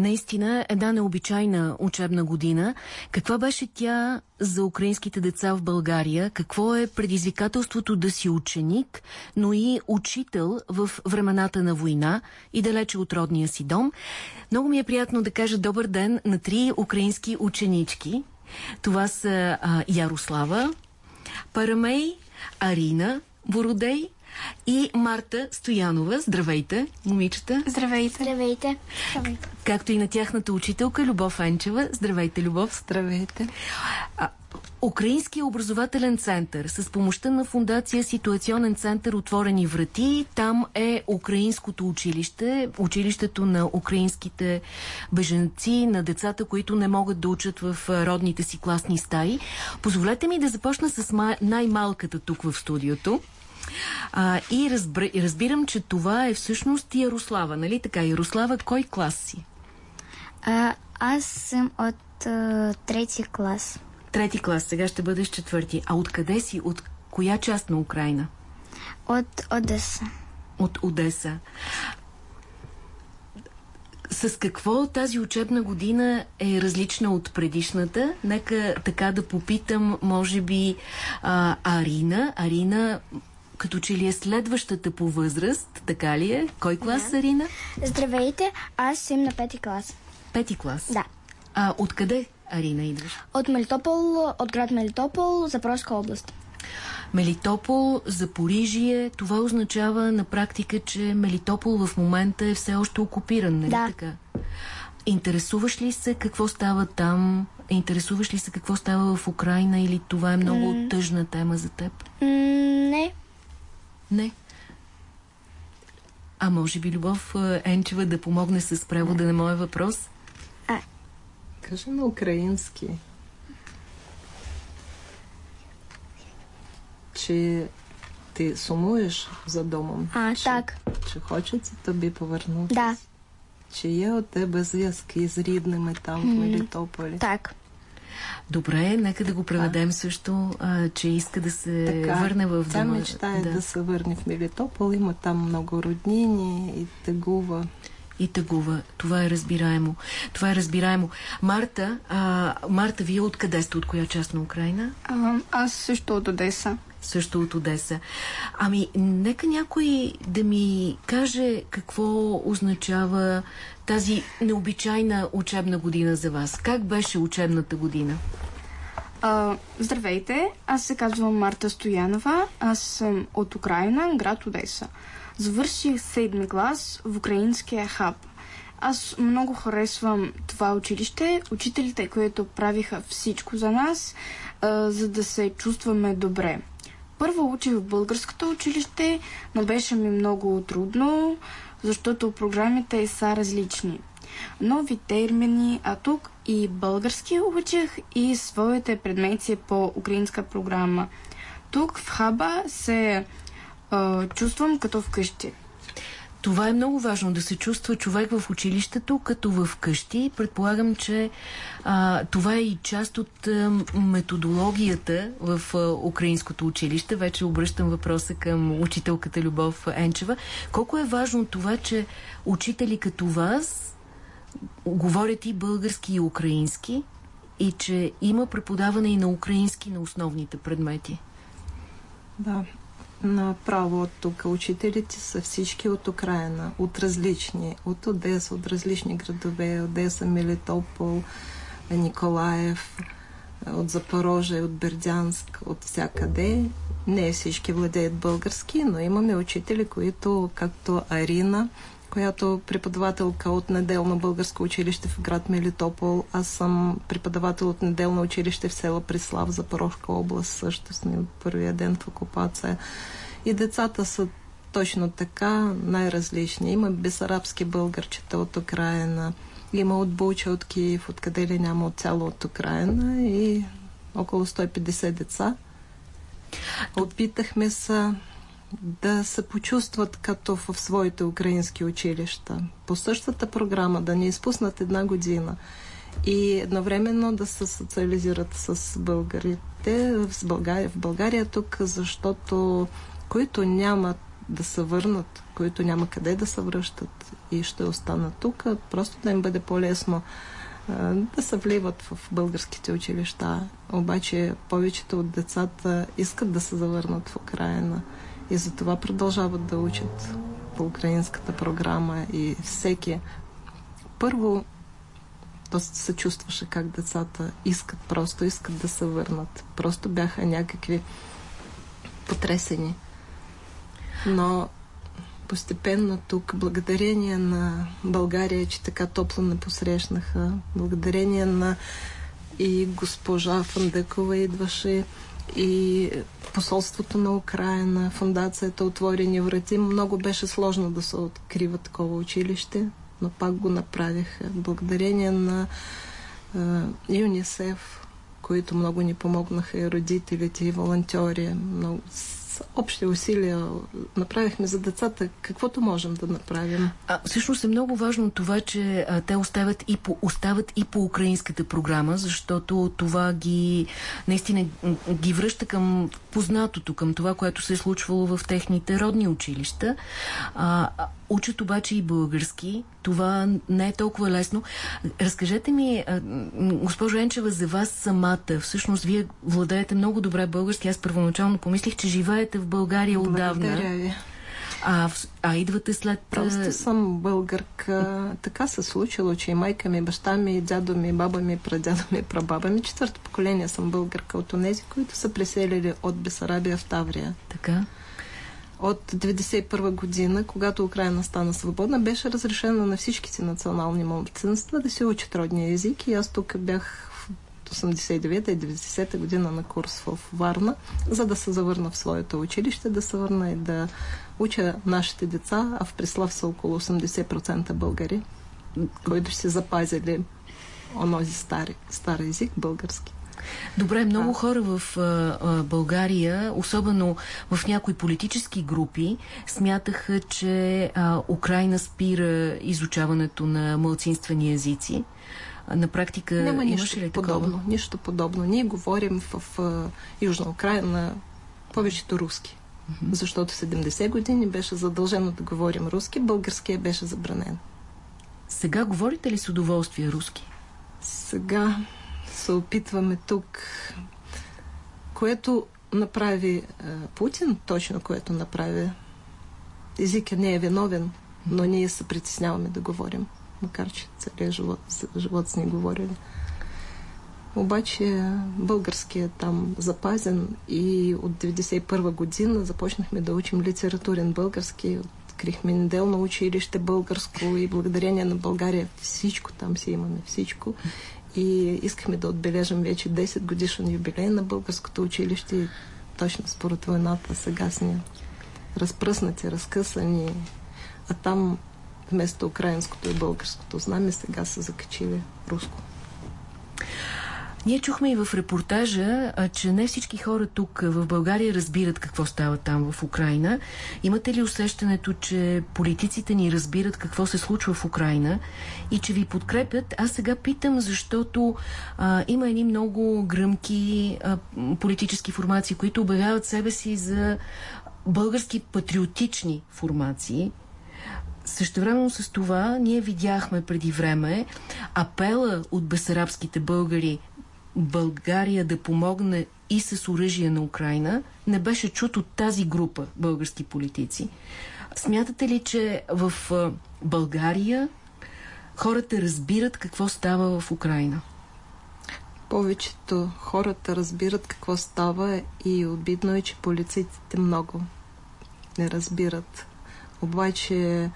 Наистина една необичайна учебна година. Каква беше тя за украинските деца в България? Какво е предизвикателството да си ученик, но и учител в времената на война и далече от родния си дом? Много ми е приятно да кажа добър ден на три украински ученички. Това са а, Ярослава, Парамей, Арина, Бородей и Марта Стоянова. Здравейте, момичета. Здравейте. Здравейте. Здравейте. Както и на тяхната учителка Любов Енчева. Здравейте, Любов. Здравейте. А, Украинския образователен център с помощта на фундация Ситуационен център Отворени врати. Там е украинското училище, училището на украинските беженци, на децата, които не могат да учат в родните си класни стаи. Позволете ми да започна с най-малката тук в студиото. А, и разбра, разбирам, че това е всъщност Ярослава, нали така? Ярослава, кой клас си? А, аз съм от а, трети клас. Трети клас, сега ще бъдеш четвърти. А откъде си? От коя част на Украина? От Одеса. От Одеса. С какво тази учебна година е различна от предишната? Нека така да попитам, може би, а, Арина. Арина, като че ли е следващата по възраст, така ли е? Кой клас, да. Арина? Здравейте, аз съм на пети клас. Пети клас? Да. А откъде, Арина, идваш? От Мелитопол, от град Мелитопол, Запорожска област. Мелитопол, Запорижие, това означава на практика, че Мелитопол в момента е все още окупиран, нали да. така? Интересуваш ли се какво става там? Интересуваш ли се какво става в Украина или това е много mm. тъжна тема за теб? Mm, не. Не. А може би Любов Енчева да помогне с превода на моя въпрос? А. Кажи на украински. Чи ти сумуєш за домом? А, чи, так. Чи хочеться тобі повернутися? Да. Чи є у тебе зв'язки з рідними там в Мелітополі? Так. Добре, нека да го преведем също, а, че иска да се така, върне в дома. Тя мечтае да. да се върне в Мелитопол. Има там много роднини и тъгува. И тъгува. Това е разбираемо. Това е разбираемо. Марта, а, Марта, вие откъде сте? От коя част на Украина? А, аз също от Одеса. Също от Одеса. Ами, нека някой да ми каже какво означава тази необичайна учебна година за вас. Как беше учебната година? А, здравейте, аз се казвам Марта Стоянова. Аз съм от Украина, град Одеса. Завърших седми клас в украинския хаб. Аз много харесвам това училище, учителите, които правиха всичко за нас, а, за да се чувстваме добре. Първо учих в българското училище, но беше ми много трудно, защото програмите са различни. Нови термини, а тук и български учих и своите предмети по украинска програма. Тук в хаба се а, чувствам като вкъщи. Това е много важно, да се чувства човек в училището, като в къщи. Предполагам, че а, това е и част от а, методологията в а, украинското училище. Вече обръщам въпроса към учителката Любов Енчева. Колко е важно това, че учители като вас говорят и български и украински и че има преподаване и на украински на основните предмети? Да, Направо от тук учителите са всички от Украина, от различни, от Одеса, от различни градове, Одеса, Мелитопол, Николаев, от Запорожие, от Бердянск, от всякъде. Не всички владеят български, но имаме учители, които, както Арина, която преподавателка от неделно българско училище в град Мелитопол. Аз съм преподавател от неделно училище в села Прислав, Запорожка област, също сме първия ден в окупация. И децата са точно така, най-различни. Има безарабски българчета от Украина, има от Буча, от Киев, откъде ли няма от цяло от Украина и около 150 деца. Опитахме се да се почувстват като в своите украински училища. По същата програма да не изпуснат една година и едновременно да се социализират с българите в България, в България тук, защото които нямат да се върнат, които няма къде да се връщат и ще останат тук, просто да им бъде по-лесно да се вливат в българските училища. Обаче повечето от децата искат да се завърнат в Украина и затова продължават да учат по украинската програма и всеки първо то се чувстваше как децата искат, просто искат да се върнат. Просто бяха някакви потресени. Но постепенно тук, благодарение на България, че така топло не посрещнаха, благодарение на и госпожа Фандекова идваше, и посолството на Украина, фундацията Отворени врати. Много беше сложно да се открива такова училище, но пак го направиха. Благодарение на ЮНИСЕФ, които много ни помогнаха и родителите, и волонтери. Много, общи усилия направихме за децата каквото можем да направим. А, всъщност е много важно това, че а, те остават и, по, остават и по украинската програма, защото това ги наистина ги връща към познатото, към това, което се е случвало в техните родни училища. А, учат обаче и български. Това не е толкова лесно. Разкажете ми, госпожо Енчева, за вас самата. Всъщност, вие владеете много добре български. Аз първоначално помислих, че живеете в България отдавна. Благодаря ви. А, а идвате след... Просто съм българка. Така се случило, че и майка ми, баща ми, дядо ми, баба ми, прадядо ми, прабаба ми. Четвърто поколение съм българка от тези, които са преселили от Бесарабия в Таврия. Така от 1991 година, когато Украина стана свободна, беше разрешено на всичките национални малцинства да се учат родния език. И аз тук бях в 89-та и 90-та година на курс в Варна, за да се завърна в своето училище, да се върна и да уча нашите деца, а в Преслав са около 80% българи, които си запазили онози стари, стар език, български. Добре, много хора в а, а, България, особено в някои политически групи, смятаха, че а, Украина спира изучаването на мълцинствени езици. На практика Няма нищо ли такова? подобно. Нищо подобно. Ние говорим в, в Южна Украина повечето руски. Защото 70 години беше задължено да говорим руски, българския беше забранен. Сега говорите ли с удоволствие руски? Сега се опитваме тук, което направи Путин, точно което направи. Езикът не е виновен, но ние се притесняваме да говорим, макар че целият живот, живот с ни говорили. Обаче българският там запазен и от 1991 година започнахме да учим литературен български. Открихме неделно училище българско и благодарение на България всичко там си имаме, всичко. И искахме да отбележим вече 10 годишен юбилей на българското училище точно според войната сега сме разпръснати, разкъсани, а там вместо украинското и българското знаме сега са закачили руско. Ние чухме и в репортажа, а, че не всички хора тук в България разбират какво става там в Украина. Имате ли усещането, че политиците ни разбират какво се случва в Украина и че ви подкрепят? Аз сега питам, защото а, има едни много гръмки а, политически формации, които обявяват себе си за български патриотични формации, Същевременно с това ние видяхме преди време апела от бесарабските българи България да помогне и с оръжие на Украина, не беше чут от тази група български политици. Смятате ли, че в България хората разбират какво става в Украина? Повечето хората разбират какво става и обидно е, че полицейците много не разбират. Обаче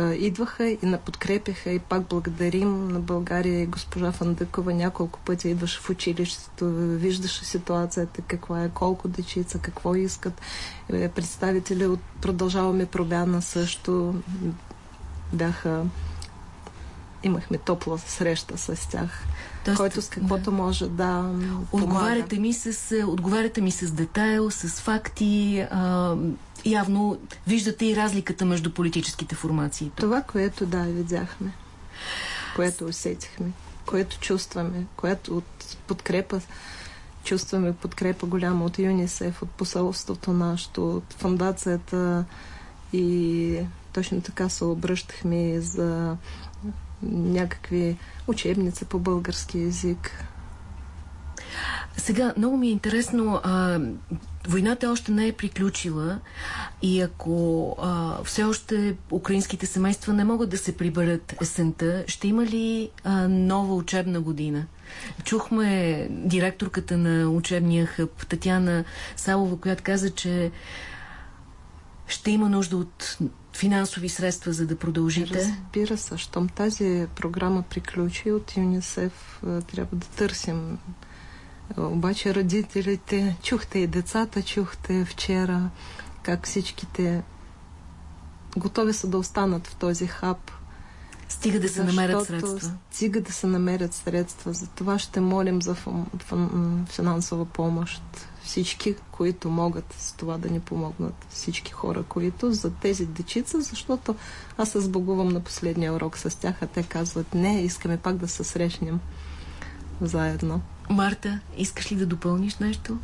идваха и наподкрепяха и пак благодарим на България и госпожа Фандъкова няколко пъти идваше в училището, виждаше ситуацията, каква е, колко дечица, какво искат. Е, представители от Продължаваме пробяна също бяха имахме топла среща с тях. Тоест, който с каквото да. може да отговаряте ми, с, отговаряте ми с детайл, с факти. А, явно виждате и разликата между политическите формации. Това, което да, видяхме. Което усетихме. Което чувстваме. Което от подкрепа чувстваме подкрепа голяма от ЮНИСЕФ, от посолството нашето, от фундацията и точно така се обръщахме за някакви учебници по български язик. Сега, много ми е интересно, а, войната още не е приключила и ако а, все още украинските семейства не могат да се приберат есента, ще има ли а, нова учебна година? Чухме директорката на учебния хъб, Татьяна Салова, която каза, че ще има нужда от финансови средства, за да продължите? Разбира се, щом тази програма приключи от ЮНИСЕФ, трябва да търсим. Обаче родителите, чухте и децата, чухте вчера как всичките готови са да останат в този хаб. Стига да се намерят средства. Стига да се намерят средства. За това ще молим за финансова помощ всички, които могат с това да ни помогнат. Всички хора, които за тези дечица, защото аз се сбогувам на последния урок с тях, а те казват не, искаме пак да се срещнем заедно. Марта, искаш ли да допълниш нещо?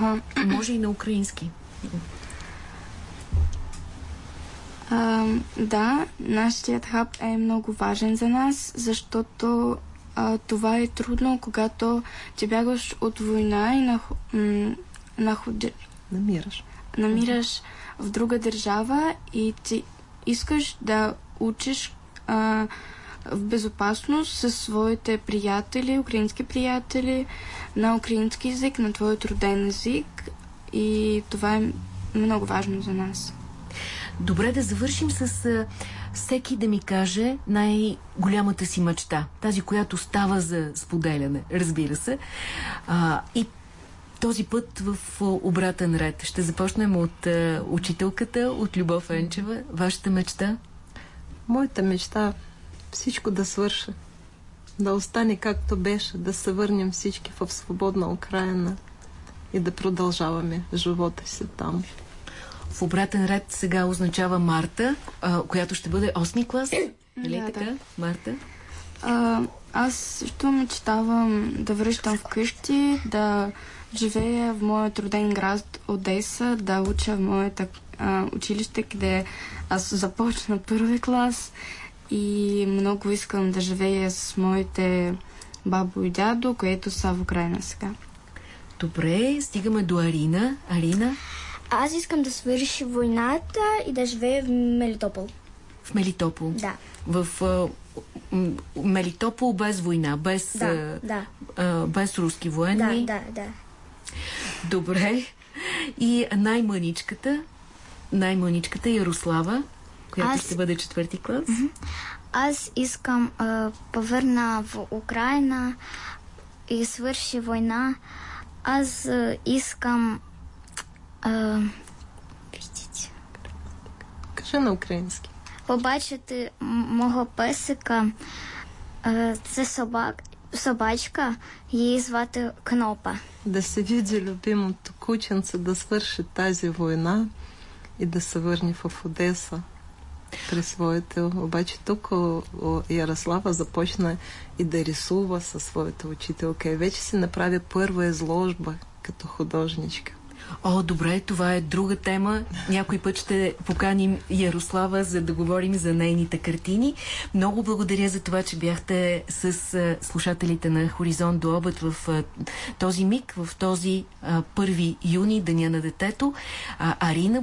А, Може и на украински. А, да, нашият хаб е много важен за нас, защото а, това е трудно, когато ти бягаш от война и на, находи... намираш. намираш в друга държава и ти искаш да учиш а, в безопасност със своите приятели, украински приятели, на украински язик, на твоят роден език и това е много важно за нас. Добре, да завършим с а, всеки да ми каже най-голямата си мечта. Тази, която става за споделяне, разбира се. А, и този път в обратен ред. Ще започнем от а, учителката, от Любов Енчева. Вашата мечта? Моята мечта всичко да свърши. Да остане както беше, да се върнем всички в свободна Украина и да продължаваме живота си там. В обратен ред сега означава Марта, а, която ще бъде 8 клас. Нали да, така, да. Марта? А, аз също мечтавам да връщам вкъщи, да живея в моят роден град Одеса, да уча в моето училище, къде аз започна първи клас и много искам да живея с моите бабо и дядо, които са в Украина сега. Добре, стигаме до Арина. Арина? Аз искам да свърши войната и да живея в Мелитопол. В Мелитопол? Да. В а, Мелитопол без война, без, да, а, да. А, без руски военни? Да, да, да. Добре. И най-мъничката, най-мъничката Ярослава, която Аз... ще бъде четвърти клас. Аз искам а, повърна в Украина и свърши война. Аз а, искам а, видите. Кажи на українськи. Побачити мого песика. А, це собак, собачка, її звати Кнопа. Да се види любимото кученце, да свърши тази война и да се върне в Одеса При своите. Обаче тук Ярослава започна и да рисува със своята учителка и вече си направи първа изложба като художничка. О, добре, това е друга тема. Някой път ще поканим Ярослава, за да говорим за нейните картини. Много благодаря за това, че бяхте с слушателите на Хоризонт до обед в този миг, в този 1 юни, Деня на детето. Арина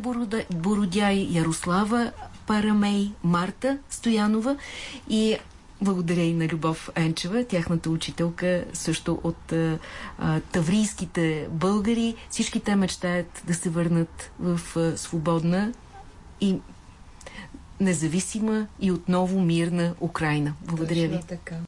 Бородяй, Ярослава Парамей, Марта Стоянова и благодаря и на Любов Енчева, тяхната учителка също от а, таврийските българи. Всички те мечтаят да се върнат в а, свободна и независима и отново мирна Украина. Благодаря ви.